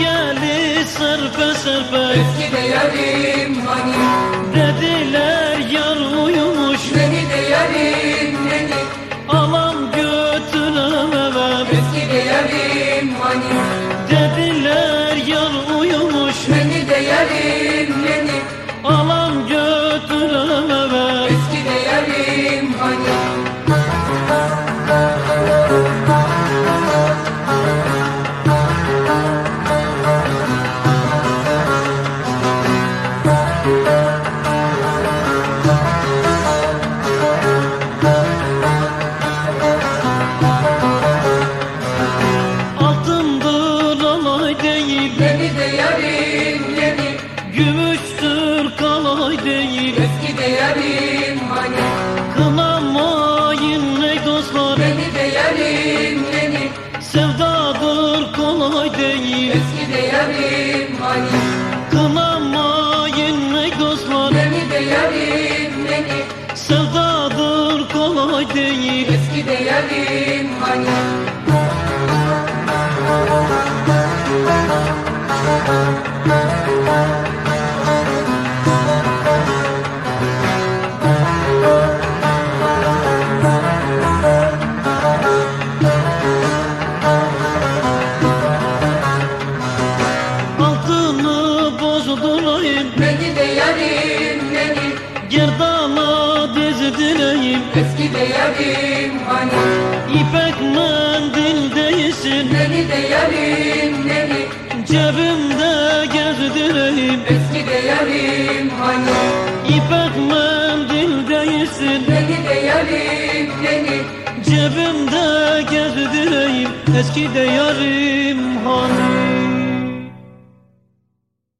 geldi sırpe sırpe Eski de yarim hani. Dediler yar uyumuş. Beni de yarim beni hani. Alam götürem eve. Eski de yarim hani. Dediler yar uyumuş. Beni de yarim beni hani. Alam götürem eve. Eski de yarim hani. Eski de yarim hani. Kınamayın ey dostlar. Beni de yarim beni Sevdadır kolay değil Eski de yarim hani. Kınamayın ey dostlar. Beni de yarim beni Sevdadır kolay değil Eski de yarim hani yarim beni Gerdana dizdireyim Eski de yarim hani. İpek mendil değilsin. Beni de yarim beni Cebimde gezdireyim Eski de yarim hani. İpek mendil değilsin. Beni de yarim beni Cebimde gezdireyim Eski de yarim hani